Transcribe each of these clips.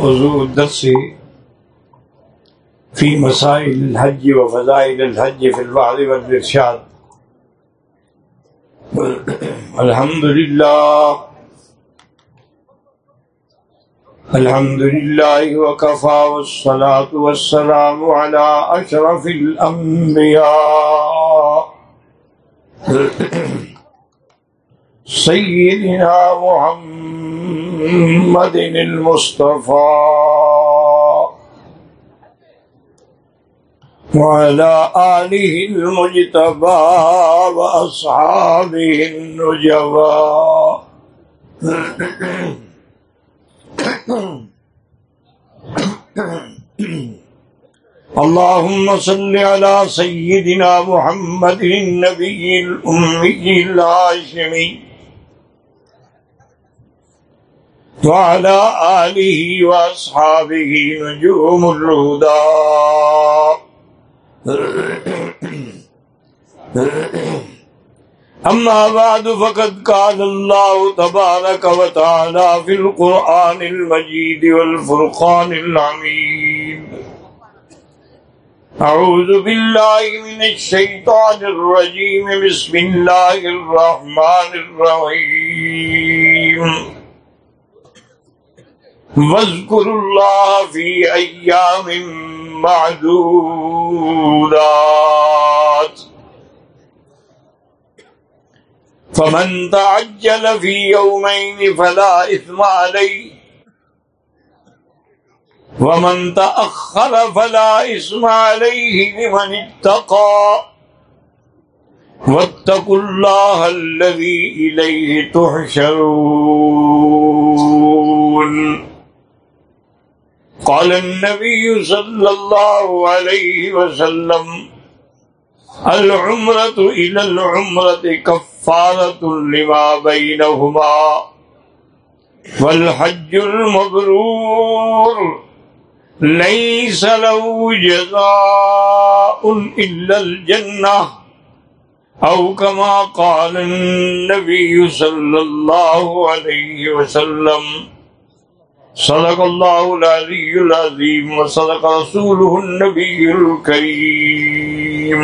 موضوع الدرس في مسائل الحج وفضائل الحج في الوعظ والإرشاد. الحمد لله. الحمد لله وكفى والصلاة والسلام على أشرف الأنبياء. سيدنا محمد محمد المصطفى وعلى آله المجتبى وأصحابه النجبى اللهم صل على سيدنا محمد النبي الأمي الهاشمي. وعلى آله وأصحابه نجوم الهدى. أما بعد، فقد قال الله تبارك وتعالى في القرآن المجيد والفرقان العميد. أعوذ بالله من الشيطان الرجيم. بسم الله الرحمن الرحيم. واذكروا الله في أيام معدودات. فمن تعجل في يومين فلا إثم عليه. ومن تأخر فلا إثم عليه لمن اتقى. واتقوا الله الذي إليه تحشرون. قال النبي صلى الله عليه وسلم، العمرة إلى العمرة كفارة لما بينهما، والحج المبرور ليس له جزاء إلا الجنة، أو كما قال النبي صلى الله عليه وسلم صدق الله العلي العظيم وصدق رسوله النبي الكريم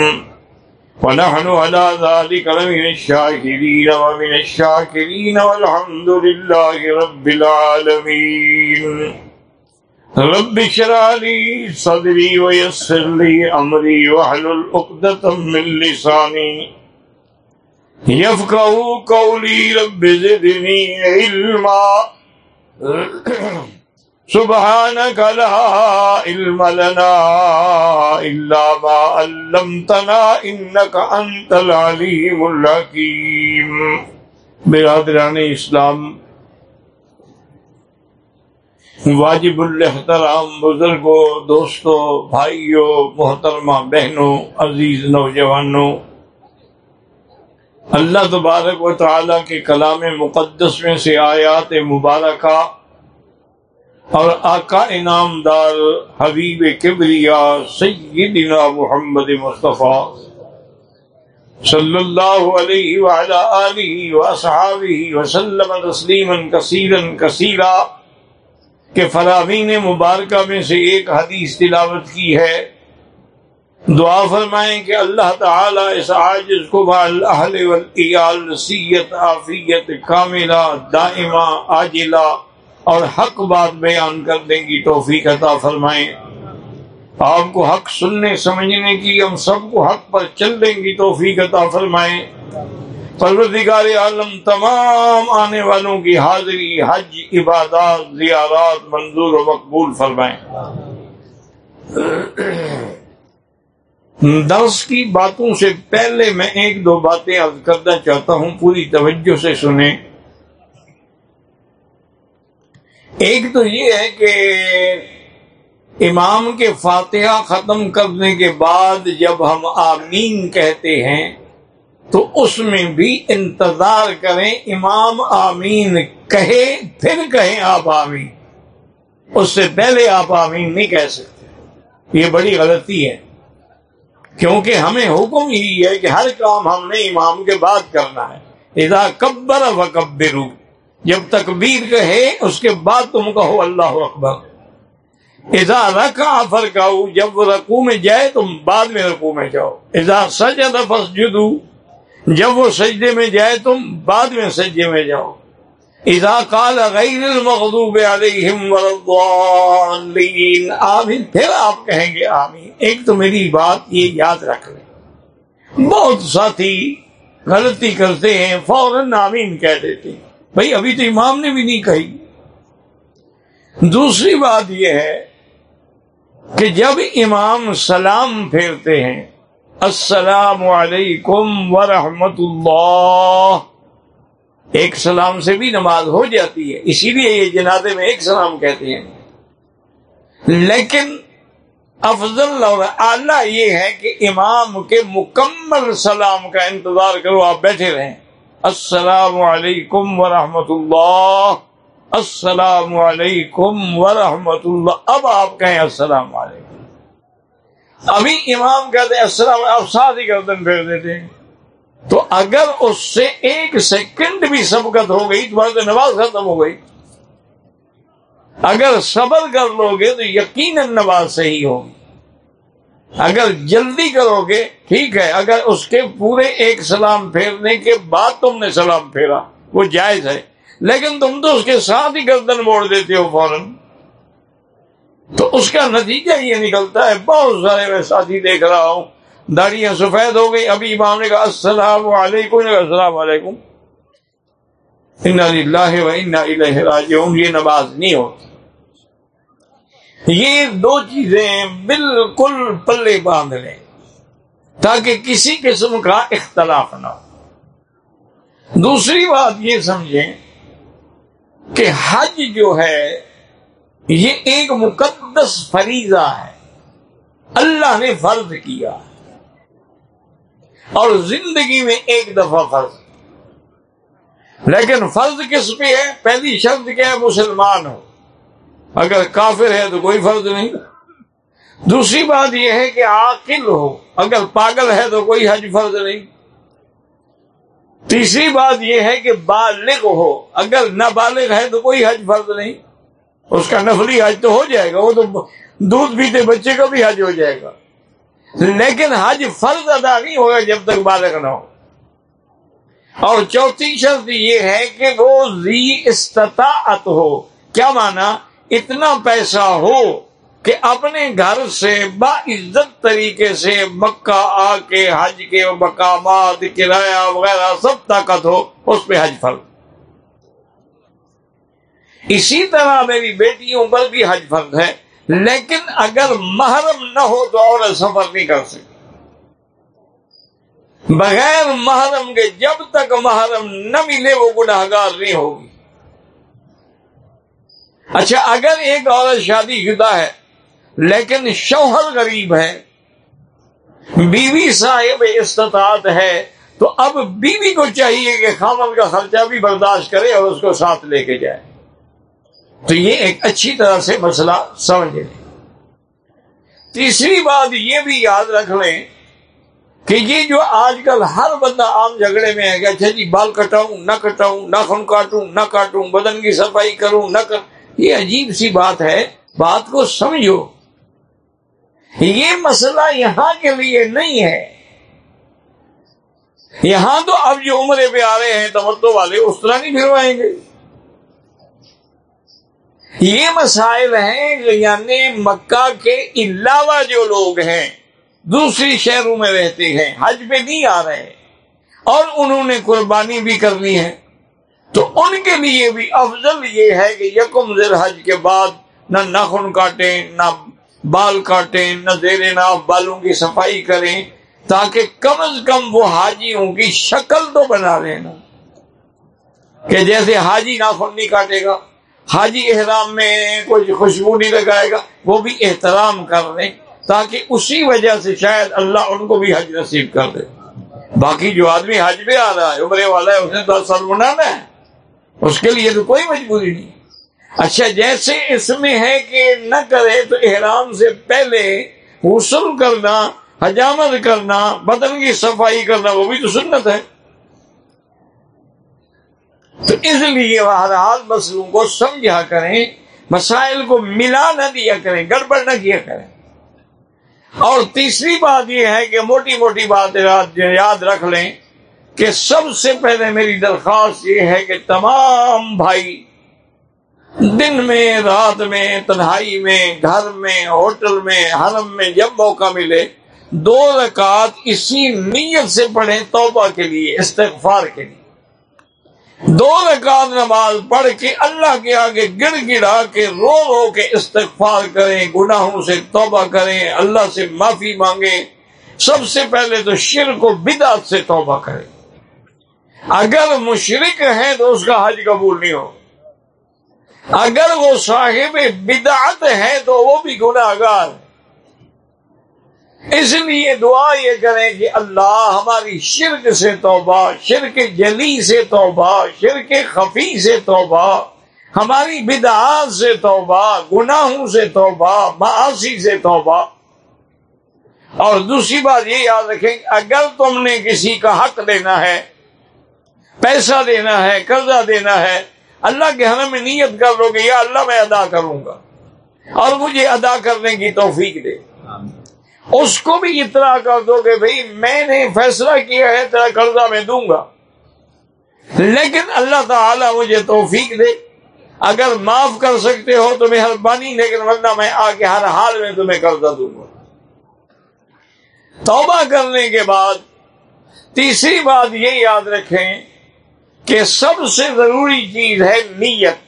ونحن على ذلك لمن الشاكرين ومن الشاكرين والحمد لله رب العالمين رب اشرح لي صدري ويسر لي امري واحلل عقدة من لساني يفقهوا قولي رب زدني علما. سبحانك لا علم لنا إلا ما علمتنا إنك أنت العليم الحكيم. برادران اسلام، واجب الاحترام بزرگوں، دوستوں، بھائیوں، محترمہ بہنوں، عزیز نوجوانوں اللہ تبارک و تعالیٰ کے کلام مقدس میں سے آیات مبارکہ اور آقا انعام دار حبیب کبریا سیدنا محمد مصطفیٰ صلی اللہ علیہ وعلا آلہ وصحابہ وسلم تسلیما کثیرا کثیرا کے فرامین مبارکہ میں سے ایک حدیث تلاوت کی ہے دعا فرمائیں کہ اللہ تعالی اس عاجز کو اہل والعیال نصیت عافیت، کاملہ، دائمہ، عاجلہ اور حق بات بیان کرنے کی توفیق عطا فرمائیں۔ آپ کو حق سننے، سمجھنے کی، ہم سب کو حق پر چلنے کی توفیق عطا فرمائیں۔ پروردگار عالم تمام آنے والوں کی حاضری، حج، عبادات، زیارات منظور و مقبول فرمائیں۔ درس کی باتوں سے پہلے میں ایک دو باتیں عرض کرنا چاہتا ہوں، پوری توجہ سے سنیں۔ ایک تو یہ ہے کہ امام کے فاتحہ ختم کرنے کے بعد جب ہم آمین کہتے ہیں، تو اس میں بھی انتظار کریں، امام آمین کہے، پھر کہیں آپ آمین۔ اس سے پہلے آپ آمین نہیں کہہ سکتے۔ یہ بڑی غلطی ہے۔ کیونکہ ہمیں حکم ہی ہے کہ ہر کام ہم نے امام کے بعد کرنا ہے۔ اذا کبر و کبرو، جب تکبیر کہے، اس کے بعد تم کہو اللہ اکبر۔ اذا رکھا آفر کا جب وہ رقو میں جائے تم بعد میں رقو میں جاؤ۔ اذا سجد فسجدو جب وہ سجدے میں جائے تم بعد میں سجدے میں جاؤ۔ اذا قال غیر المغضوب علیہم والضالین آمین۔ پھر آپ کہیں گے آمین۔ ایک تو میری بات یہ یاد رکھ لیں۔ بہت ساتھی غلطی کرتے ہیں، فوراً آمین کہہ دیتے ہیں۔ بھائی، ابھی تو امام نے بھی نہیں کہی۔ دوسری بات یہ ہے کہ جب امام سلام پھیرتے ہیں، السلام علیکم ورحمۃ اللہ۔ ایک سلام سے بھی نماز ہو جاتی ہے، اسی لیے یہ جنازے میں ایک سلام کہتے ہیں۔ لیکن افضل اور اعلیٰ یہ ہے کہ امام کے مکمل سلام کا انتظار کرو، آپ بیٹھے رہیں۔ السلام علیکم ورحمۃ اللہ۔ السلام علیکم ورحمۃ اللہ۔ اب آپ کہیں السلام علیکم۔ ابھی امام کہتے ہیں، السلام آپ ساتھ ہی گردن پھیر دیتے ہیں۔ تو اگر اس سے ایک سیکنڈ بھی سبقت ہو گئی، تمہاری تو نماز ختم ہو گئی۔ اگر صبر کر لو گے تو یقیناً نماز صحیح ہوگی۔ اگر جلدی کرو گے، ٹھیک ہے، اگر اس کے پورے ایک سلام پھیرنے کے بعد تم نے سلام پھیرا، وہ جائز ہے۔ لیکن تم تو اس کے ساتھ ہی گردن موڑ دیتے ہو فوراً۔ تو اس کا نتیجہ یہ نکلتا ہے، بہت سارے میں ساتھی دیکھ رہا ہوں۔ داڑیاں سفید ہو گئی، ابھی امام نے کہا، السلام علیکم السلام علیکم۔ اللہ و راجعون۔ یہ نماز نہیں ہوتی۔ یہ دو چیزیں بالکل پلے باندھ لیں۔ تاکہ کسی قسم کا اختلاف نہ ہو۔ دوسری بات یہ سمجھیں کہ حج جو ہے، یہ ایک مقدس فریضہ ہے۔ اللہ نے فرض کیا۔ ہے اور زندگی میں ایک دفعہ فرض۔ لیکن فرض کس پہ ہے؟ پہلی شرط کیا ہے؟ مسلمان ہو۔ اگر کافر ہے تو کوئی فرض نہیں۔ دوسری بات یہ ہے کہ عاقل ہو۔ اگر پاگل ہے تو کوئی حج فرض نہیں۔ تیسری بات یہ ہے کہ بالغ ہو۔ اگر نہ بالغ ہے تو کوئی حج فرض نہیں۔ اس کا نفلی حج تو ہو جائے گا۔ وہ تو دودھ پیتے بچے کا بھی حج ہو جائے گا۔ لیکن حج فرض ادا نہیں ہوگا جب تک بالغ نہ ہو۔ اور چوتھی شرط یہ ہے کہ وہ زی استطاعت ہو۔ کیا مانا؟ اتنا پیسہ ہو کہ اپنے گھر سے باعزت طریقے سے مکہ آ کے حج کے مقامات، کرایہ وغیرہ سب طاقت ہو، اس پہ حج فرض۔ اسی طرح میری بیٹیوں پر بھی حج فرض ہے۔ لیکن اگر محرم نہ ہو تو اور سفر نہیں کر سکتے۔ بغیر محرم کے جب تک محرم نہ ملے وہ گناہ گار نہیں ہوگی۔ اچھا اگر ایک عورت شادی شدہ ہے، لیکن شوہر غریب ہے، بیوی صاحب استطاعت ہے، تو اب بیوی کو چاہیے کہ خامن کا خرچہ بھی برداشت کرے اور اس کو ساتھ لے کے جائے۔ تو یہ ایک اچھی طرح سے مسئلہ سمجھ لیں۔ تیسری بات یہ بھی یاد رکھ لیں کہ یہ جو آج کل ہر بندہ عام جھگڑے میں ہے کہ اچھا جی بال کٹاؤں، نہ کٹاؤں ناخن کاٹوں، نہ کاٹوں، بدن کی صفائی کروں، نہ کر۔ یہ عجیب سی بات ہے۔ بات کو سمجھو۔ یہ مسئلہ یہاں کے لیے نہیں ہے۔ یہاں تو اب جو عمرے پہ آ رہے ہیں تمتو والے، اس طرح نہیں پھروائیں گے۔ یہ مسائل ہیں یعنی مکہ کے علاوہ جو لوگ ہیں، دوسری شہروں میں رہتے ہیں، حج پہ نہیں آ رہے اور انہوں نے قربانی بھی کرنی ہے۔ تو ان کے لیے بھی افضل یہ ہے کہ یکم زر حج کے بعد نہ نخن کاٹیں، نہ بال کاٹیں، نہ زیر ناف بالوں کی صفائی کریں، تاکہ کم از کم وہ حاجیوں کی شکل تو بنا لینا کہ جیسے حاجی ناخن نہیں کاٹے گا حاجی احرام میں کوئی خوشبو نہیں لگائے گا، وہ بھی احترام کر لیں تاکہ اسی وجہ سے شاید اللہ ان کو بھی حج نصیب کر دے۔ باقی جو آدمی حج پہ آ رہا ہے، عمرے والا ہے، اس نے تو سر بنانا ہے، اس کے لیے تو کوئی مجبوری نہیں۔ اچھا جیسے اس میں ہے کہ نہ کرے تو احرام سے پہلے غسل کرنا، حجامت کرنا، بدن کی صفائی کرنا، وہ بھی تو سنت ہے۔ تو اس لیے بہرحال مسلوں کو سمجھا کریں، مسائل کو ملا نہ دیا کریں، گڑبڑ نہ کیا کریں۔ اور تیسری بات یہ ہے کہ موٹی موٹی بات یاد رکھ لیں کہ سب سے پہلے میری درخواست یہ ہے کہ تمام بھائی دن میں، رات میں، تنہائی میں، گھر میں، ہوٹل میں، حرم میں جب موقع ملے، دو رکعت اسی نیت سے پڑھیں توبہ کے لیے، استغفار کے لیے۔ دو رکعت نماز پڑھ کے اللہ کے آگے گڑ گڑا کے رو رو کے استغفار کریں، گناہوں سے توبہ کریں، اللہ سے معافی مانگیں۔ سب سے پہلے تو شرک و بدعت سے توبہ کریں۔ اگر مشرق ہے تو اس کا حج قبول نہیں ہو۔ اگر وہ صاحب بدعت ہے تو وہ بھی گناہ گار ہے اس لیے دعا یہ کریں کہ اللہ ہماری شرک سے توبہ، شرک جلی سے توبہ، شرک خفی سے توبہ، ہماری بدعات سے توبہ، گناہوں سے توبہ معاشی سے توبہ۔ اور دوسری بات یہ یاد رکھیں، اگر تم نے کسی کا حق دینا ہے، پیسہ دینا ہے، قرضہ دینا ہے، اللہ کے حرم میں نیت کر لو گے یا اللہ میں ادا کروں گا اور مجھے ادا کرنے کی توفیق دے۔ اس کو بھی اطلاع کر دو کہ بھائی میں نے فیصلہ کیا ہے، تیرا قرضہ میں دوں گا۔ لیکن اللہ تعالی مجھے توفیق دے۔ اگر معاف کر سکتے ہو تو مہربانی، لیکن ورنہ میں آ کے ہر حال میں تمہیں قرضہ دوں گا۔ توبہ کرنے کے بعد تیسری بات یہ یاد رکھیں کہ سب سے ضروری چیز ہے نیت۔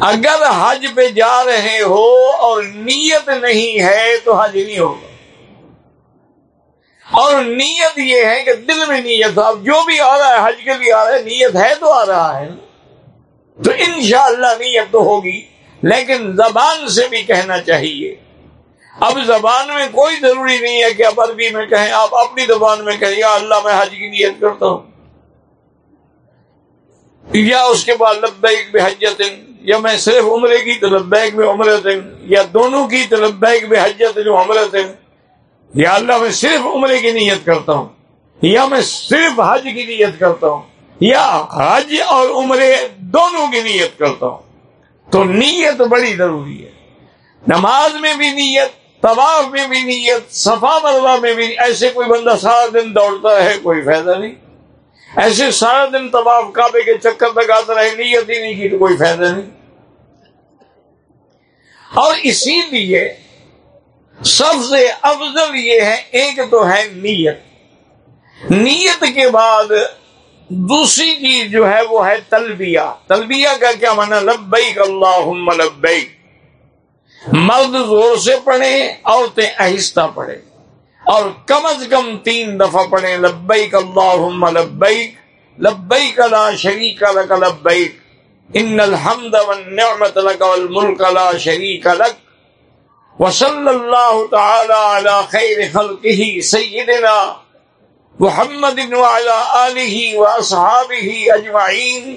اگر حج پہ جا رہے ہو اور نیت نہیں ہے تو حج نہیں ہوگا۔ اور نیت یہ ہے کہ دل میں نیت اب جو بھی آ رہا ہے، حج کے لیے آ رہا ہے، نیت ہے تو آ رہا ہے۔ تو انشاءاللہ اللہ نیت تو ہوگی، لیکن زبان سے بھی کہنا چاہیے۔ اب زبان میں کوئی ضروری نہیں ہے کہ اب عربی میں کہیں، آپ اپنی زبان میں کہیں، یا اللہ میں حج کی نیت کرتا ہوں۔ یا اس کے بعد لبیک بحجت یا میں صرف عمرے کی تو لبیک میں عمرت یا دونوں کی تو لبیک بحجت جو عمرت یا اللہ میں صرف عمرے کی نیت کرتا ہوں، یا میں صرف حج کی نیت کرتا ہوں، یا حج اور عمرے دونوں کی نیت کرتا ہوں۔ تو نیت بڑی ضروری ہے۔ نماز میں بھی نیت، طواف میں بھی نیت، صفا مروا میں بھی ایسے کوئی بندہ سارا دن دوڑتا ہے، کوئی فائدہ نہیں۔ ایسے سارا دن طواف کعبے کے چکر لگاتا رہے، نیت ہی نہیں کی تو کوئی فائدہ نہیں۔ اور اسی لیے سب سے افضل یہ ہے، ایک تو ہے نیت۔ نیت کے بعد دوسری چیز جو ہے وہ ہے تلبیہ۔ تلبیہ کا کیا مانا لبیک اللہ لبیک۔ مرد زور سے پڑھے عورتیں آہستہ پڑھے اور کم از کم تین دفعہ پڑھیں، لبیک اللہ لبیک لبیک لا شریک لک لبیک، ان الحمد والنعمت لک والملک لا شریک لک وصل اللہ تعالی علی خیر خلقه سیدنا محمد وعلى آلہ واصحابہ اجمعین۔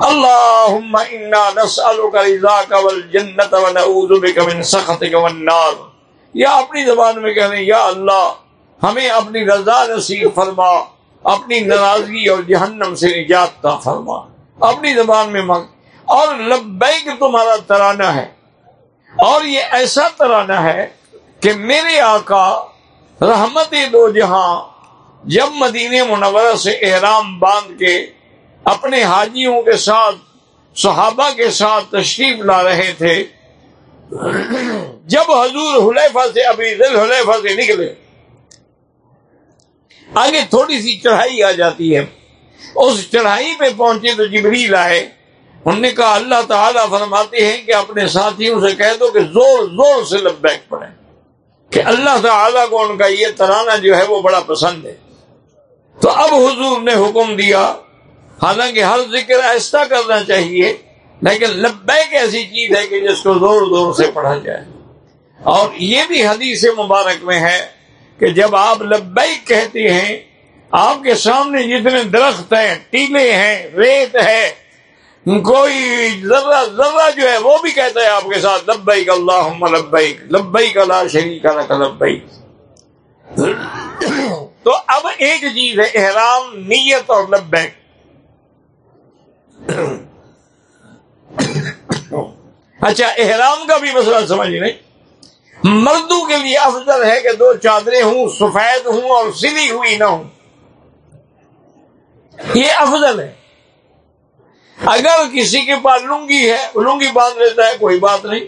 اللهم انا نسألك رضاك والجنة ونعوذ بك من سخطك والنار۔ یا اپنی زبان میں کہنے، یا اللہ، ہمیں اپنی رضا نصیب فرما، اپنی ناراضگی اور جہنم سے نجات کا فرما۔ اپنی زبان میں مانگ۔ اور لبیک تمہارا ترانہ ہے۔ اور یہ ایسا ترانہ ہے کہ میرے آقا رحمت دو جہاں جب مدینہ منورہ سے احرام باندھ کے اپنے حاجیوں کے ساتھ، صحابہ کے ساتھ تشریف لا رہے تھے جب حضور حلیفہ سے ابھی دل حلیفہ سے نکلے، آگے تھوڑی سی چڑھائی آ جاتی ہے۔ اس چڑھائی پہ پہنچے تو جبریل آئے۔ انہوں نے کہا، اللہ تعالیٰ فرماتے ہیں کہ اپنے ساتھیوں سے کہہ دو کہ زور زور سے لبیک پڑے کہ اللہ تعالیٰ کو ان کا یہ ترانہ جو ہے وہ بڑا پسند ہے۔ تو اب حضور نے حکم دیا، حالانکہ ہر ذکر ایسا کرنا چاہیے۔ لیکن لبیک ایسی چیز ہے کہ جس کو زور زور سے پڑھا جائے۔ اور یہ بھی حدیث مبارک میں ہے کہ جب آپ لبیک کہتے ہیں، آپ کے سامنے جتنے درخت ہیں، ٹیلے ہیں، ریت ہے، کوئی ذرہ ذرہ جو ہے وہ بھی کہتا ہے آپ کے ساتھ، لبیک اللہ لبیک لبیک اللہ شریک لبیک۔ تو اب ایک چیز ہے، احرام، نیت اور لبیک۔ اچھا احرام کا بھی مسئلہ سمجھ لیں۔ مردوں کے لیے افضل ہے کہ دو چادریں ہوں، سفید ہوں اور سلی ہوئی نہ ہوں۔ یہ افضل ہے۔ اگر کسی کے پاس لنگی ہے، لنگی باندھ لیتا ہے، کوئی بات نہیں۔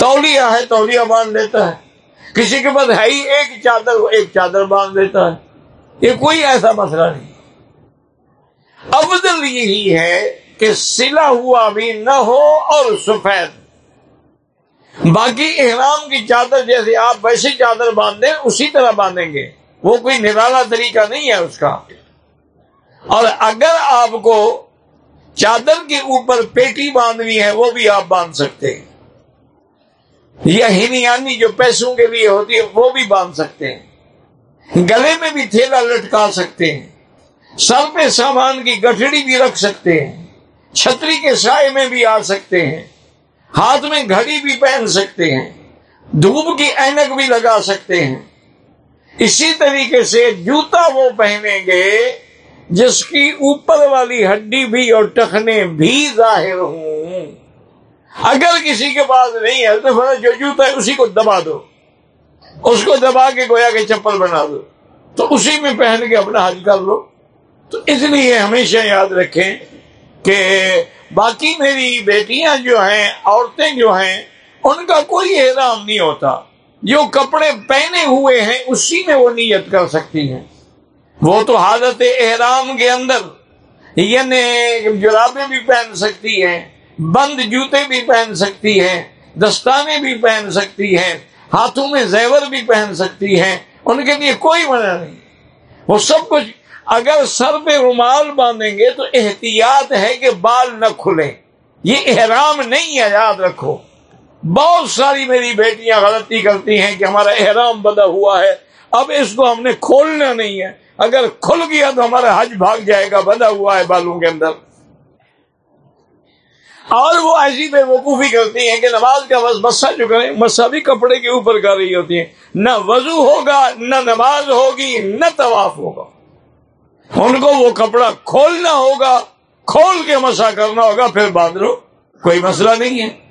تولیا ہے تولیا باندھ لیتا ہے۔ کسی کے پاس ہے ہی ایک چادر ایک چادر باندھ لیتا ہے۔ یہ کوئی ایسا مسئلہ نہیں۔ افضل یہی ہے کہ سلا ہوا بھی نہ ہو اور سفید۔ باقی احرام کی چادر جیسے آپ ویسی چادر باندھیں، اسی طرح باندھیں گے۔ وہ کوئی نرالا طریقہ نہیں ہے اس کا۔ اور اگر آپ کو چادر کے اوپر پیٹی باندھنی ہے، وہ بھی آپ باندھ سکتے ہیں۔ یا ہنیانی جو پیسوں کے لیے ہوتی ہے، وہ بھی باندھ سکتے ہیں۔ گلے میں بھی تھیلا لٹکا سکتے ہیں۔ سر پہ سامان کی گٹھڑی بھی رکھ سکتے ہیں۔ چھتری کے سائے میں بھی آ سکتے ہیں۔ ہاتھ میں گھڑی بھی پہن سکتے ہیں۔ دھوپ کی اینک بھی لگا سکتے ہیں۔ اسی طریقے سے جوتا وہ پہنیں گے جس کی اوپر والی ہڈی بھی اور ٹخنے بھی ظاہر ہوں۔ اگر کسی کے پاس نہیں ہے تو جو جوتا ہے اسی کو دبا دو۔ اس کو دبا کے گویا کے چپل بنا دو۔ تو اسی میں پہن کے اپنا حج کر لو۔ تو اس لیے ہمیشہ یاد رکھیں کہ باقی میری بیٹیاں جو ہیں، عورتیں جو ہیں، ان کا کوئی احرام نہیں ہوتا۔ جو کپڑے پہنے ہوئے ہیں، اسی میں وہ نیت کر سکتی ہیں۔ وہ تو حالت احرام کے اندر یعنی جرابیں بھی پہن سکتی ہیں، بند جوتے بھی پہن سکتی ہیں، دستانے بھی پہن سکتی ہیں، ہاتھوں میں زیور بھی پہن سکتی ہیں، ان کے لیے کوئی منع نہیں۔ وہ سب کچھ اگر سر پہ رومال باندھیں گے تو احتیاط ہے کہ بال نہ کھلے یہ احرام نہیں ہے، یاد رکھو۔ بہت ساری میری بیٹیاں غلطی کرتی ہیں کہ ہمارا احرام بدا ہوا ہے۔ اب اس کو ہم نے کھولنا نہیں ہے۔ اگر کھل گیا تو ہمارا حج بھاگ جائے گا بدا ہوا ہے بالوں کے اندر۔ اور وہ ایسی بے وقوفی کرتی ہیں کہ نماز کا بس مسا جو کریں، مسا بھی کپڑے کے اوپر کر رہی ہوتی ہیں۔ نہ وضو ہوگا، نہ نماز ہوگی، نہ طواف ہوگا۔ ان کو وہ کپڑا کھولنا ہوگا، کھول کے مسا کرنا ہوگا، پھر باندھ لو کوئی مسئلہ نہیں ہے۔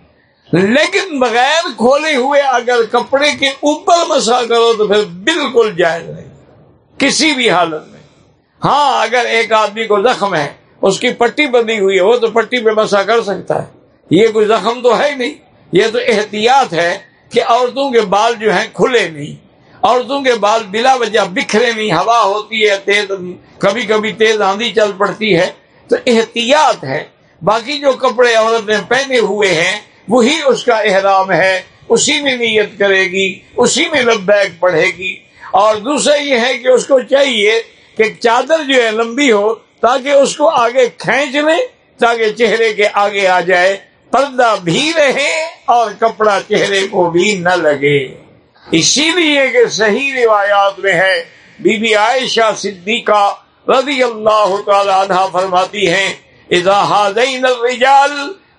لیکن بغیر کھولے ہوئے اگر کپڑے کے اوپر مسا کرو تو پھر بالکل جائز نہیں۔ کسی بھی حالت میں۔ ہاں اگر ایک آدمی کو زخم ہے، اس کی پٹی بندی ہوئی ہے، وہ تو پٹی پہ مسا کر سکتا ہے۔ یہ کوئی زخم تو ہے نہیں، یہ تو احتیاط ہے کہ عورتوں کے بال جو ہیں کھلے نہیں۔ عورتوں کے بال بلا وجہ بکھرے نہیں ہوا ہوتی ہے، تیز کبھی کبھی تیز آندھی چل پڑتی ہے۔ تو احتیاط ہے۔ باقی جو کپڑے عورت نے پہنے ہوئے ہیں، وہی اس کا احرام ہے۔ اسی میں نیت کرے گی، اسی میں لبیک پڑھے گی۔ اور دوسرا یہ ہے کہ اس کو چاہیے کہ چادر جو ہے لمبی ہو، تاکہ اس کو آگے کھینچ لے تاکہ چہرے کے آگے آ جائے۔ پردہ بھی رہے اور کپڑا چہرے کو بھی نہ لگے۔ اسی لیے کہ صحیح روایات میں ہے، بی بی عائشہ صدیقہ رضی اللہ تعالی عنہ فرماتی ہیں، اذا حاضین الرجال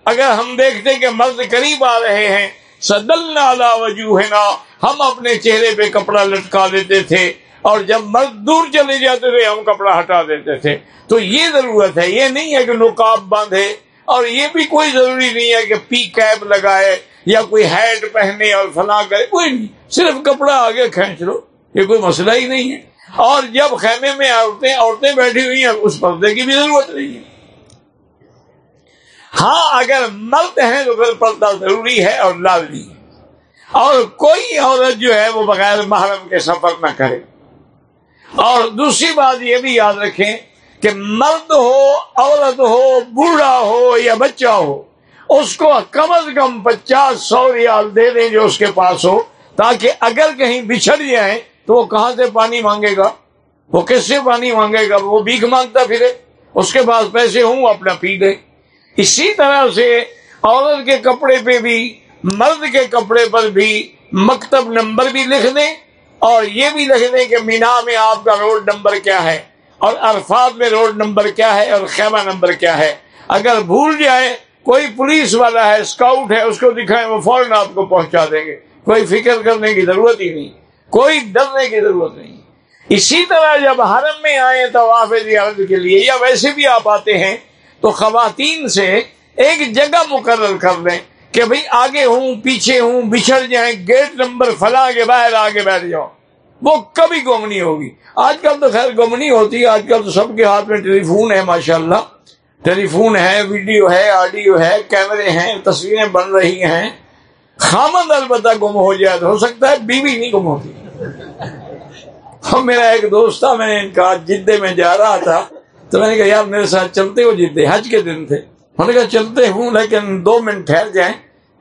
اگر ہم دیکھتے کہ مرد قریب آ رہے ہیں سدلنا علی وجوہنا، ہم اپنے چہرے پہ کپڑا لٹکا دیتے تھے، اور جب مرد دور چلے جاتے تھے، ہم کپڑا ہٹا دیتے تھے۔ تو یہ ضرورت ہے، یہ نہیں ہے کہ نقاب باندھے، اور یہ بھی کوئی ضروری نہیں ہے کہ پی کیپ لگائے یا کوئی ہیڈ پہنے اور فلاں کرے، کوئی نہیں۔ صرف کپڑا آگے کھینچ لو، یہ کوئی مسئلہ ہی نہیں ہے۔ اور جب خیمے میں عورتیں عورتیں بیٹھی ہوئی ہیں، اس پردے کی بھی ضرورت نہیں ہے۔ ہاں اگر مرد ہیں تو پھر پردہ ضروری ہے اور لازمی ہے۔ اور کوئی عورت جو ہے وہ بغیر محرم کے سفر نہ کرے۔ اور دوسری بات یہ بھی یاد رکھیں کہ مرد ہو، عورت ہو، بوڑھا ہو یا بچہ ہو، اس کو کم از کم پچاس سو ریال دے دیں جو اس کے پاس ہو۔ تاکہ اگر کہیں بچھڑ جائیں تو وہ کہاں سے پانی مانگے گا؟ وہ کس سے پانی مانگے گا؟ وہ بھیک مانگتا پھرے، اس کے پاس پیسے ہوں، اپنا پی دے اسی طرح سے عورت کے کپڑے پہ بھی، مرد کے کپڑے پر بھی مکتب نمبر بھی لکھ دیں اور یہ بھی لکھ دیں کہ مینا میں آپ کا روڈ نمبر کیا ہے اور عرفات میں روڈ نمبر کیا ہے اور خیمہ نمبر کیا ہے۔ اگر بھول جائے کوئی پولیس والا ہے اسکاؤٹ ہے، اس کو دکھائیں، وہ فوراً آپ کو پہنچا دیں گے۔ کوئی فکر کرنے کی ضرورت ہی نہیں، کوئی ڈرنے کی ضرورت نہیں۔ اسی طرح جب حرم میں آئے تو زیارت کے لیے، یا ویسے بھی آپ آتے ہیں تو خواتین سے ایک جگہ مقرر کر لیں کہ بھئی آگے ہوں، پیچھے ہوں، بچھڑ جائیں، گیٹ نمبر فلاں کے باہر آگے بیٹھ جاؤ۔ وہ کبھی گم نہیں ہوگی۔ آج کل تو خیر گم نہیں ہوتی، آج کل تو سب کے ہاتھ میں ٹیلی فون ہے ماشاء اللہ ٹیلی فون ہے، ویڈیو ہے، آڈیو ہے، کیمرے ہیں، تصویریں بن رہی ہیں۔ خامد البتہ گم ہو جائے تو ہو سکتا ہے بیوی نہیں گم ہوتی۔ میرا ایک دوست تھا، میں نے کہا جدے میں جا رہا تھا۔ تو میں نے کہا، یار میرے ساتھ چلتے ہو جدے، حج کے دن تھے۔ نے کہا، چلتے ہوں، لیکن دو منٹ ٹھہر جائیں۔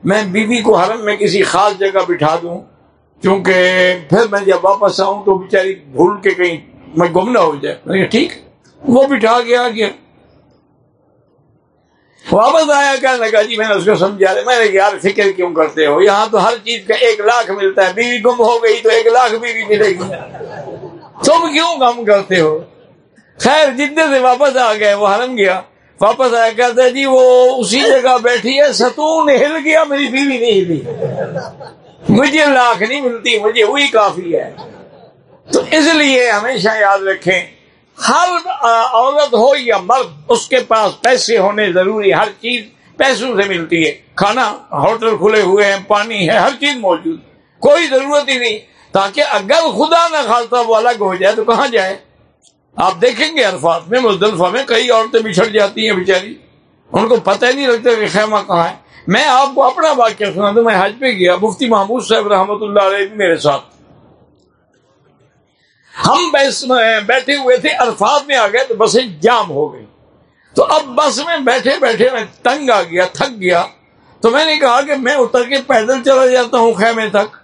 میں بیوی کو حرم میں کسی خاص جگہ بٹھا دوں۔ کیونکہ پھر میں جب واپس آؤں تو بیچاری بھول کے کہیں میں گم نہ ہو جائے۔ میں ٹھیک۔ وہ بٹھا گیا گیا۔ واپس آیا کیا لگا جی میں نے اس کو سمجھا میں نے یار، فکر کیوں کرتے ہو؟ یہاں تو ہر چیز کا ایک لاکھ ملتا ہے۔ بیوی گم ہو گئی تو ایک لاکھ بیوی ملے گی۔ تم کیوں کم کرتے ہو؟ خیر جتنے سے واپس آ گئے، وہ حرم گیا۔ واپس آیا، کہتا جی وہ اسی جگہ بیٹھی ہے، ستون ہل گیا، میری بیوی نہیں ہلی۔ مجھے لاکھ نہیں ملتی، مجھے وہی کافی ہے۔ تو اس لیے ہمیشہ یاد رکھیں ہر عورت ہو یا مرد، اس کے پاس پیسے ہونے ضروری ہر چیز پیسوں سے ملتی ہے۔ کھانا، ہوٹل کھلے ہوئے ہیں، پانی ہے، ہر چیز موجود۔ کوئی ضرورت ہی نہیں۔ تاکہ اگر خدا نہ خاصا وہ الگ ہو جائے تو کہاں جائے؟ آپ دیکھیں گے عرفات میں، مزدلفہ میں کئی عورتیں بچھڑ جاتی ہیں بیچاری۔ ان کو پتہ ہی نہیں لگتا کہ خیمہ کہاں ہے۔ میں آپ کو اپنا واقعہ سنا دوں میں حج پہ گیا، مفتی محمود صاحب رحمۃ اللہ علیہ میرے ساتھ ہم بیٹھے ہوئے تھے، عرفات میں آ گئے تو بسیں جام ہو گئی تو اب بس میں بیٹھے بیٹھے میں تنگ آ گیا، تھک گیا۔ تو میں نے کہا کہ میں اتر کے پیدل چلا جاتا ہوں خیمے تک۔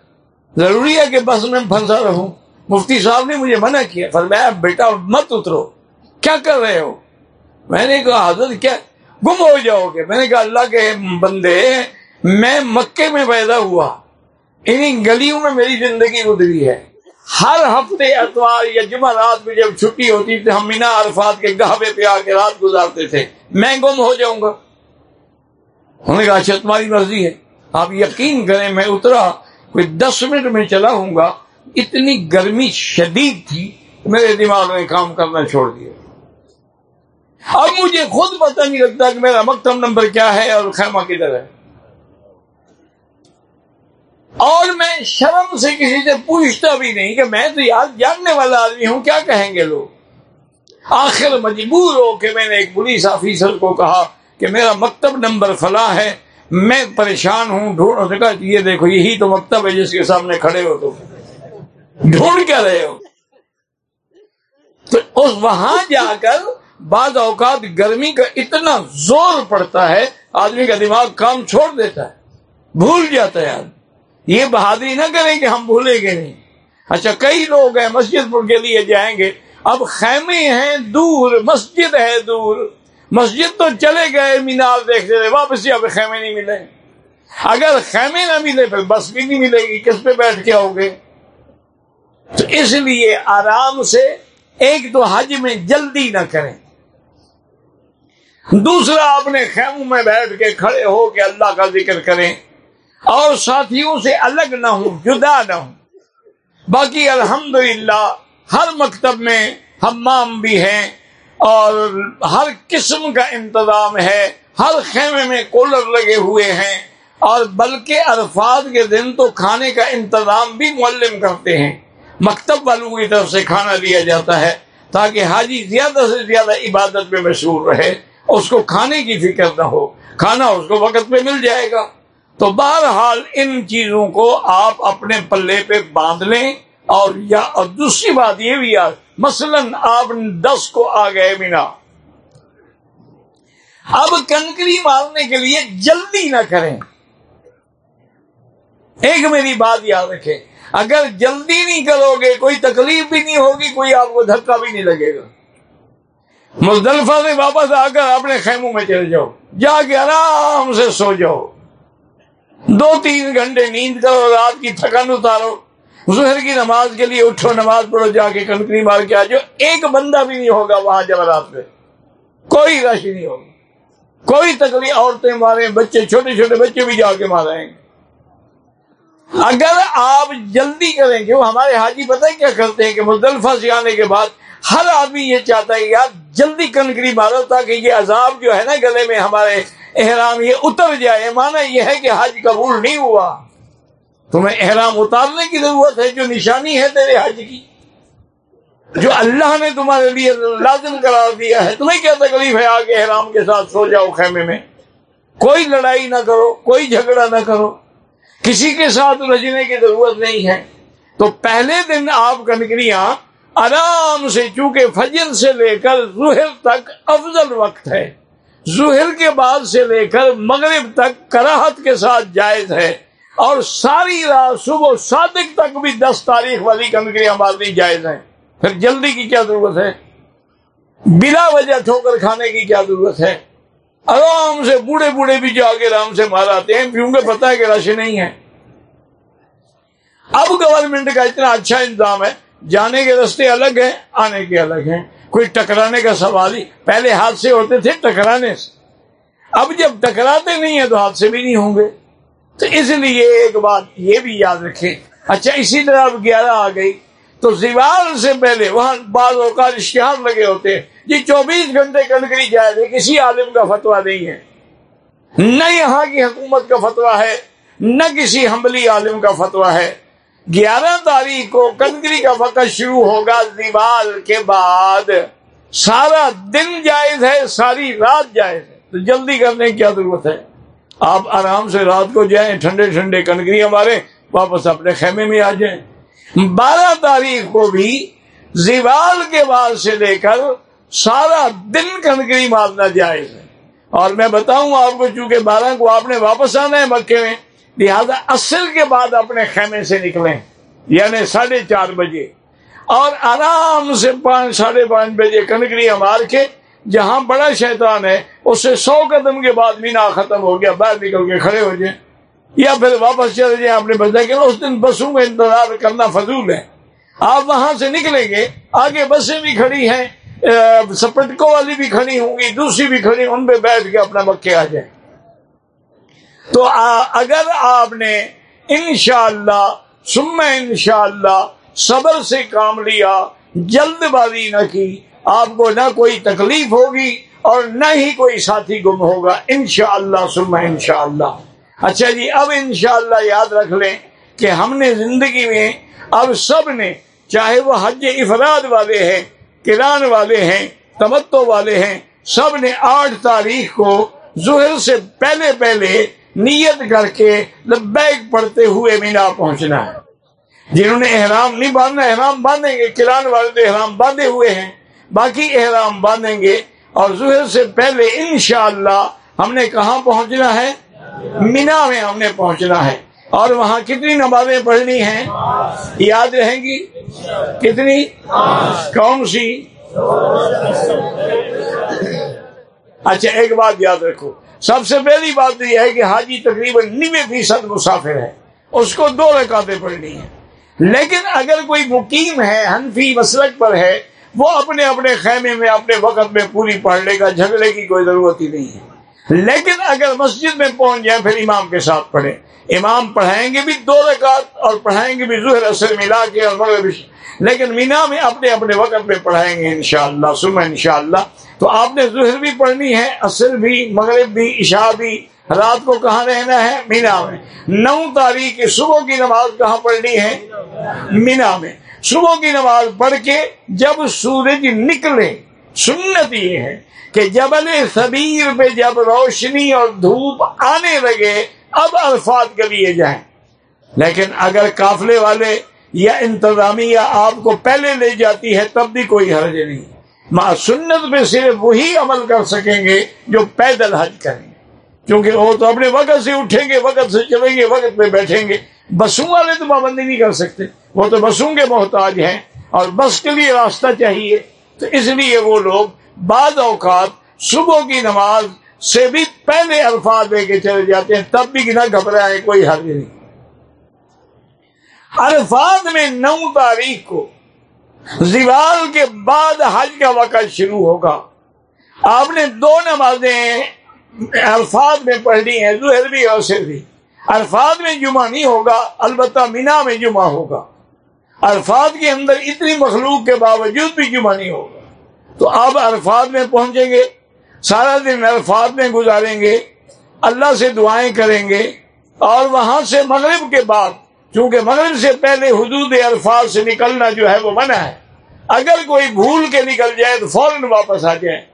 ضروری ہے کہ بس میں پھنسا رہوں۔ مفتی صاحب نے مجھے منع کیا، فرمایا، بیٹا، مت اترو۔ کیا کر رہے ہو؟ میں نے کہا، حضرت، کیا؟ گم ہو جاؤ گے۔ میں نے کہا، اللہ کے بندے، میں مکے میں پیدا ہوا۔ انہیں گلیوں میں میری زندگی گزری ہے۔ ہر ہفتے اتوار یا جمعہ رات میں جب چھٹی ہوتی تھی، ہم مینا عرفات کے گہوے پہ آ کے رات گزارتے تھے۔ میں گم ہو جاؤں گا۔ انہوں نے کہا اچھا تمہاری مرضی ہے۔ آپ یقین کریں، میں اترا، کوئی دس منٹ میں چلا ہوں گا۔ اتنی گرمی شدید تھی، میرے دماغ نے کام کرنا چھوڑ دیا۔ اب مجھے خود پتہ نہیں لگتا کہ میرا مکتب نمبر کیا ہے اور خیمہ کدھر ہے۔ اور میں شرم سے کسی سے پوچھتا بھی نہیں کہ میں تو یاد جاننے والا آدمی ہوں، کیا کہیں گے لوگ؟ آخر مجبور ہو کہ میں نے ایک پولیس آفیسر کو کہا کہ میرا مکتب نمبر فلاں ہے، میں پریشان ہوں، ڈھونڈ کہا یہ دیکھو، یہی تو مکتب ہے، جس کے سامنے کھڑے ہو تو ڈھونڈ کیا رہے ہو؟ تو اس وہاں جا کر بعض اوقات گرمی کا اتنا زور پڑتا ہے، آدمی کا دماغ کام چھوڑ دیتا ہے، بھول جاتا ہے آدمی۔ یہ بہادری نہ کریں کہ ہم بھولیں گے نہیں اچھا کئی لوگ ہیں مسجد پور کے لیے جائیں گے۔ اب خیمے ہیں دور، مسجد ہے دور۔ مسجد تو چلے گئے، مینار دیکھتے رہے واپس اب خیمے نہیں ملے۔ اگر خیمے نہ ملے پھر بس بھی نہیں ملے گی، کس پہ بیٹھ کے آؤ گے؟ تو اس لیے آرام سے ایک تو حج میں جلدی نہ کریں۔ دوسرا، اپنے خیموں میں بیٹھ کے کھڑے ہو کے اللہ کا ذکر کریں۔ اور ساتھیوں سے الگ نہ ہوں، جدا نہ ہوں۔ باقی الحمدللہ، ہر مکتب میں ہمام بھی ہیں اور ہر قسم کا انتظام ہے۔ ہر خیمے میں کولر لگے ہوئے ہیں اور بلکہ عرفات کے دن تو کھانے کا انتظام بھی معلم کرتے ہیں۔ مکتب والوں کی طرف سے کھانا دیا جاتا ہے تاکہ حاجی زیادہ سے زیادہ عبادت میں مشہور رہے، اس کو کھانے کی فکر نہ ہو۔ کھانا اس کو وقت پہ مل جائے گا۔ تو بہرحال ان چیزوں کو آپ اپنے پلے پہ باندھ لیں اور یا اور دوسری بات یہ بھی یاد مثلا آپ دس کو آ گئے مینا۔ اب کنکری مارنے کے لیے جلدی نہ کریں۔ ایک میری بات یاد رکھے اگر جلدی نہیں کرو گے، کوئی تکلیف بھی نہیں ہوگی، کوئی آپ کو دھکا بھی نہیں لگے گا۔ مزدلفہ سے واپس آ کر اپنے خیموں میں چلے جاؤ، جا کے آرام سے سو جاؤ۔ دو تین گھنٹے نیند کرو، رات کی تھکن اتارو۔ ظہر کی نماز کے لیے اٹھو، نماز پڑھو، جا کے کنکری مار کے آ جاؤ۔ ایک بندہ بھی نہیں ہوگا وہاں جب رات میں۔ کوئی رش نہیں ہوگی کوئی تکلیف، عورتیں مارے بچے، چھوٹے چھوٹے بچے بھی جا کے ماریں گے اگر آپ جلدی کریں گے وہ ہمارے حاجی پتہ کیا کرتے ہیں کہ مزدلفہ سے آنے کے بعد ہر آدمی یہ چاہتا ہے یار جلدی کنکری مارو تاکہ یہ عذاب جو ہے نا گلے میں ہمارے احرام یہ اتر جائے۔ مانا یہ ہے کہ حج قبول نہیں ہوا۔ تمہیں احرام اتارنے کی ضرورت ہے، جو نشانی ہے تیرے حج کی، جو اللہ نے تمہارے لیے لازم قرار دیا ہے۔ تمہیں کیا تکلیف ہے آگے احرام کے ساتھ سو جاؤ خیمے میں؟ کوئی لڑائی نہ کرو، کوئی جھگڑا نہ کرو۔ کسی کے ساتھ رجنے کی ضرورت نہیں ہے۔ تو پہلے دن آپ کنکریاں آرام سے چونکہ فجر سے لے کر زہر تک افضل وقت ہے۔ زہر کے بعد سے لے کر مغرب تک کراہت کے ساتھ جائز ہے۔ اور ساری رات صبح صادق تک بھی دس تاریخ والی کنکریاں مارنی جائز ہیں۔ پھر جلدی کی کیا ضرورت ہے؟ بلا وجہ ٹھوکر کھانے کی کیا ضرورت ہے؟ آرام سے بوڑھے بوڑھے بھی جا کے آرام سے ماراتے ہیں۔ کیونکہ پتا ہے کہ رش نہیں ہے۔ اب گورنمنٹ کا اتنا اچھا انتظام ہے۔ جانے کے رستے الگ ہیں، آنے کے الگ ہیں۔ کوئی ٹکرانے کا سوال ہی، پہلے حادثے ہوتے تھے ٹکرانے سے۔ اب جب ٹکراتے نہیں ہیں تو حادثے بھی نہیں ہوں گے۔ تو اس لیے ایک بات یہ بھی یاد رکھیں۔ اچھا اسی طرح اب گیارہ آ گئی۔ تو زیوال سے پہلے وہاں بعض اوقات اشتہار لگے ہوتے ہیں۔ جی چوبیس گھنٹے کنکری جائے گی کسی عالم کا فتوا نہیں ہے۔ نہ یہاں کی حکومت کا فتوا ہے، نہ کسی حملی عالم کا فتوا ہے۔ گیارہ تاریخ کو کنکری کا وقت شروع ہوگا دیوال کے بعد۔ سارا دن جائز ہے، ساری رات جائز ہے۔ تو جلدی کرنے کی کیا ضرورت ہے؟ آپ آرام سے رات کو جائیں، ٹھنڈے ٹھنڈے کنکری ہمارے واپس اپنے خیمے میں آ جائیں۔ بارہ تاریخ کو بھی زیوال کے بعد سے لے کر سارا دن کنکری مارنا جائز ہے۔ اور میں بتاؤں آپ کو، چونکہ بارہ کو آپ نے واپس آنا ہے مکے میں لہذا اصل کے بعد اپنے خیمے سے نکلیں یعنی ساڑھے چار بجے۔ اور آرام سے پانچ، ساڑھے پانچ بجے کنکریاں مار کے جہاں بڑا شیطان ہے اس سے سو قدم کے بعد مینا ختم ہو گیا، باہر نکل کے کھڑے ہو جائیں۔ یا پھر واپس چلے جائیں اپنے بچے کے اس دن بسوں کا انتظار کرنا فضول ہے۔ آپ وہاں سے نکلیں گے، آگے بسیں بھی کھڑی ہیں سپٹکو والی بھی کھڑی ہوں گی، دوسری بھی کھڑی، ان پہ بیٹھ کے اپنا مکے آ جائیں۔ تو اگر آپ نے انشاءاللہ اللہ انشاءاللہ صبر سے کام لیا، جلد بازی نہ کی، آپ کو نہ کوئی تکلیف ہوگی اور نہ ہی کوئی ساتھی گم ہوگا، انشاءاللہ اللہ انشاءاللہ۔ اللہ اچھا جی اب انشاءاللہ یاد رکھ لیں کہ ہم نے زندگی میں اب سب نے، چاہے وہ حج افراد والے ہیں، کران والے ہیں تمتو والے ہیں، سب نے آٹھ تاریخ کو ظہر سے پہلے پہلے نیت کر کے لبیک پڑھتے ہوئے مینا پہنچنا ہے۔ جنہوں نے احرام نہیں باندھنا، احرام باندھیں گے کران والے تو احرام باندھے ہوئے ہیں۔ باقی احرام باندھیں گے۔ اور ظہر سے پہلے انشاءاللہ ہم نے کہاں پہنچنا ہے؟ مینا میں ہم نے پہنچنا ہے۔ اور وہاں کتنی نمازیں پڑھنی ہیں؟ یاد رہیں گی؟ کتنی؟ کون سی؟ اچھا ایک بات یاد رکھو۔ سب سے پہلی بات تو یہ ہے کہ حاجی تقریباً نوے فیصد مسافر ہے اس کو دو رکعتیں پڑھنی ہیں۔ لیکن اگر کوئی مقیم ہے، حنفی مسلک پر ہے، وہ اپنے اپنے خیمے میں، اپنے وقت میں پوری پڑھ لے گا، جھگڑے کی کوئی ضرورت ہی نہیں ہے۔ لیکن اگر مسجد میں پہنچ جائیں، پھر امام کے ساتھ پڑھیں۔ امام پڑھائیں گے بھی دو رکعت اور پڑھائیں گے بھی ظہر اثر ملا کے اور مغرب لیکن مینا میں اپنے اپنے وقت میں پڑھائیں گے انشاءاللہ شاء اللہ انشاءاللہ۔ تو آپ نے ظہر بھی پڑھنی ہے اصل بھی، مغرب بھی، عشاء بھی، رات کو کہاں رہنا ہے؟ مینا میں۔ نو تاریخ صبح کی نماز کہاں پڑھنی ہے؟ مینا میں۔ صبح کی نماز پڑھ کے جب سورج نکلے، سنت یہ ہے کہ جبل صبیر پہ جب روشنی اور دھوپ آنے لگے، اب الفاظ کے لیے جائیں۔ لیکن اگر قافلے والے یا انتظامیہ آپ کو پہلے لے جاتی ہے تب بھی کوئی حرج نہیں۔ ماں سنت میں صرف وہی عمل کر سکیں گے جو پیدل حج کریں۔ گے کیونکہ وہ تو اپنے وقت سے اٹھیں گے، وقت سے چلیں گے، وقت پہ بیٹھیں گے۔ بسوں والے تو پابندی نہیں کر سکتے۔ وہ تو بسوں کے محتاج ہیں اور بس کے لیے راستہ چاہیے۔ تو اس لیے وہ لوگ بعض اوقات صبح کی نماز سے بھی پہلے الفاظ دے کے چلے جاتے ہیں، تب بھی نہ گھبرائے کوئی حرج نہیں۔ الفاظ میں نو تاریخ کو زوال کے بعد حج کا وقت شروع ہوگا۔ آپ نے دو نمازیں الفاظ میں پڑھنی ہے ظہر بھی اور سر بھی الفاظ میں جمعہ نہیں ہوگا، البتہ مینا میں جمعہ ہوگا۔ عرفات کے اندر اتنی مخلوق کے باوجود بھی جمعہ نہیں ہوگا۔ تو اب عرفات میں پہنچیں گے، سارا دن عرفات میں گزاریں گے، اللہ سے دعائیں کریں گے اور وہاں سے مغرب کے بعد چونکہ مغرب سے پہلے حدود الفاظ سے نکلنا جو ہے وہ منع ہے۔ اگر کوئی بھول کے نکل جائے تو فوراً واپس آ جائے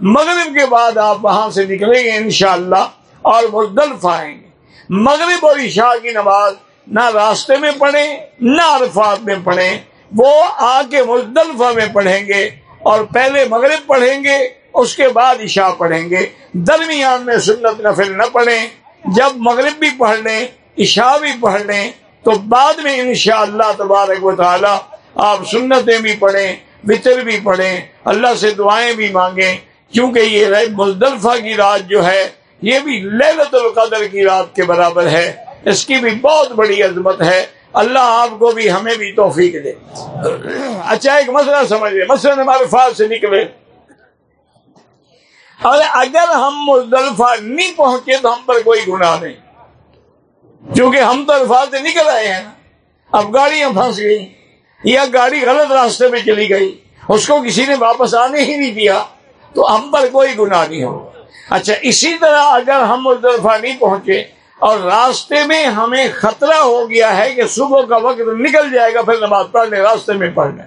مغرب کے بعد آپ وہاں سے نکلیں گے انشاءاللہ اور مزدلف آئیں گے۔ مغرب اور عشاء کی نماز نہ راستے میں پڑھیں، نہ عرفات میں پڑھیں۔ وہ آ کے مزدلفہ میں پڑھیں گے اور پہلے مغرب پڑھیں گے، اس کے بعد عشاء پڑھیں گے۔ درمیان میں سنت نفل نہ پڑھیں۔ جب مغرب بھی پڑھ لیں، عشاء بھی پڑھ لیں تو بعد میں انشاءاللہ تبارک و تعالی آپ سنتیں بھی پڑھیں بطر بھی پڑھیں، اللہ سے دعائیں بھی مانگیں، کیونکہ یہ مزدلفہ کی رات جو ہے، یہ بھی للت القدر کی رات کے برابر ہے۔ اس کی بھی بہت بڑی عظمت ہے۔ اللہ آپ کو بھی ہمیں بھی توفیق دے۔ اچھا ایک مسئلہ سمجھ لیں مسئلہ ہمارے فاس سے نکلے۔ اور اگر ہم مزدلفہ نہیں پہنچے تو ہم پر کوئی گناہ نہیں۔ کیونکہ ہم تو الفاظ سے نکل آئے ہیں۔ اب گاڑیاں پھنس گئی یا گاڑی غلط راستے میں چلی گئی، اس کو کسی نے واپس آنے ہی نہیں دیا، تو ہم پر کوئی گناہ نہیں ہوگا۔ اچھا اسی طرح اگر ہم مزدلفہ نہیں پہنچے اور راستے میں ہمیں خطرہ ہو گیا ہے کہ صبح کا وقت نکل جائے گا، پھر نماز پڑھ لیں راستے میں پڑھ لیں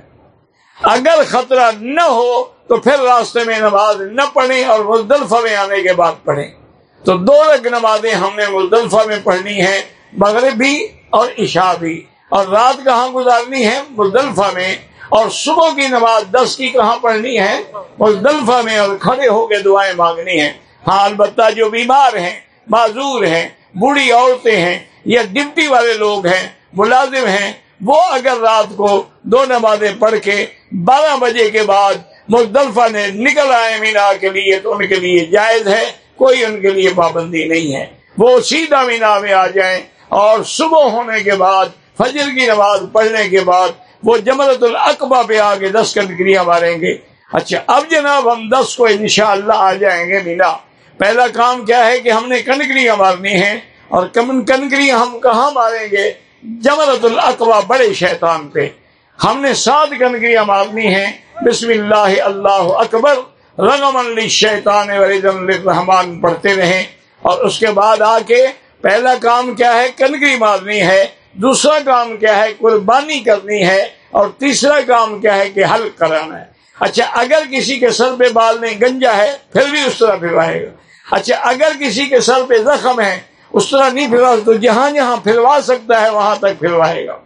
اگر خطرہ نہ ہو تو پھر راستے میں نماز نہ پڑھیں اور مزدلفہ میں آنے کے بعد پڑھیں۔ تو دو رگ نمازیں ہم نے مزدلفہ میں پڑھنی ہے مغرب بھی اور عشاء بھی۔ اور رات کہاں گزارنی ہے؟ مزدلفہ میں۔ اور صبح کی نماز دس کی کہاں پڑھنی ہے؟ مزدلفہ میں۔ اور کھڑے ہو کے دعائیں مانگنی ہیں۔ ہاں البتہ جو بیمار ہیں، معذور ہیں، بوڑھی عورتیں ہیں یا ڈپٹی والے لوگ ہیں، ملازم ہیں، وہ اگر رات کو دو نمازیں پڑھ کے بارہ بجے کے بعد مزدلفہ نے نکل آئے مینا کے لیے تو ان کے لیے جائز ہے۔ کوئی ان کے لیے پابندی نہیں ہے۔ وہ سیدھا مینا میں آ جائیں اور صبح ہونے کے بعد، فجر کی نماز پڑھنے کے بعد وہ جمرت القبہ پہ آ کے دس کنکریاں ماریں گے۔ اچھا اب جناب ہم دس کو انشاءاللہ آ جائیں گے مینا۔ پہلا کام کیا ہے کہ ہم نے کنکریاں مارنی ہیں اور کنکریاں ہم کہاں ماریں گے؟ جمرت القبہ بڑے شیطان پہ۔ ہم نے سات کنکریاں مارنی ہیں۔ بسم اللہ اللہ اکبر۔ رنگ علی شیطان رحمان پڑھتے رہیں۔ اور اس کے بعد آ کے پہلا کام کیا ہے؟ کنکری مارنی ہے۔ دوسرا کام کیا ہے؟ قربانی کرنی ہے۔ اور تیسرا کام کیا ہے کہ حل کرانا ہے۔ اچھا اگر کسی کے سر پہ بال نہیں، گنجا ہے، پھر بھی اس طرح پھروائے گا۔ اچھا اگر کسی کے سر پہ زخم ہے، اس طرح نہیں پھروا تو جہاں جہاں پھروا سکتا ہے، وہاں تک پھروائے گا۔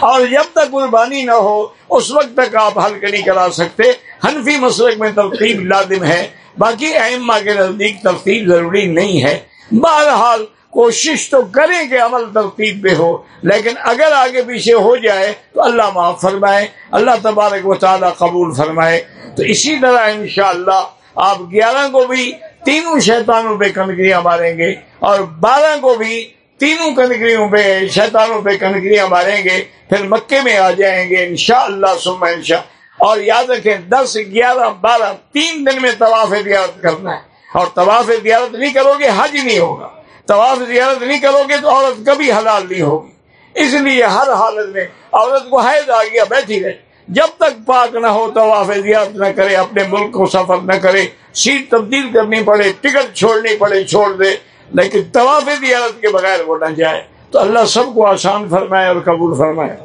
اور جب تک قربانی نہ ہو، اس وقت تک آپ حل نہیں کرا سکتے۔ حنفی مسلک میں ترتیب لازم ہے، باقی اہم کے نزدیک ترتیب ضروری نہیں ہے۔ بہرحال کوشش تو کریں کہ عمل ترتیب پہ ہو، لیکن اگر آگے پیچھے ہو جائے تو اللہ معاف فرمائے، اللہ تبارک و تعالیٰ قبول فرمائے۔ تو اسی طرح انشاءاللہ آپ گیارہ کو بھی تینوں شیطانوں پہ کنکریاں ماریں گے اور بارہ کو بھی تینوں کنکریوں پہ شیطانوں پہ کنکریاں ماریں گے، پھر مکے میں آ جائیں گے انشاءاللہ شاء انشاء اور یاد رکھیں، دس، گیارہ، بارہ، تین دن میں طواف زیارت کرنا ہے۔ اور طواف زیارت نہیں کرو گے، حج نہیں ہوگا۔ طواف زیارت نہیں کرو گے تو عورت کبھی حلال نہیں ہوگی۔ اس لیے ہر حالت میں عورت کو حید آ گیا، بیٹھی رہے۔ جب تک پاک نہ ہو، طواف زیارت نہ کرے، اپنے ملک کو سفر نہ کرے، سیٹ تبدیل کرنی پڑے، ٹکٹ چھوڑنی پڑے، چھوڑ دے۔ لیکن طواف زیارت کے بغیر وہ نہ جائے۔ تو اللہ سب کو آسان فرمائے اور قبول فرمائے۔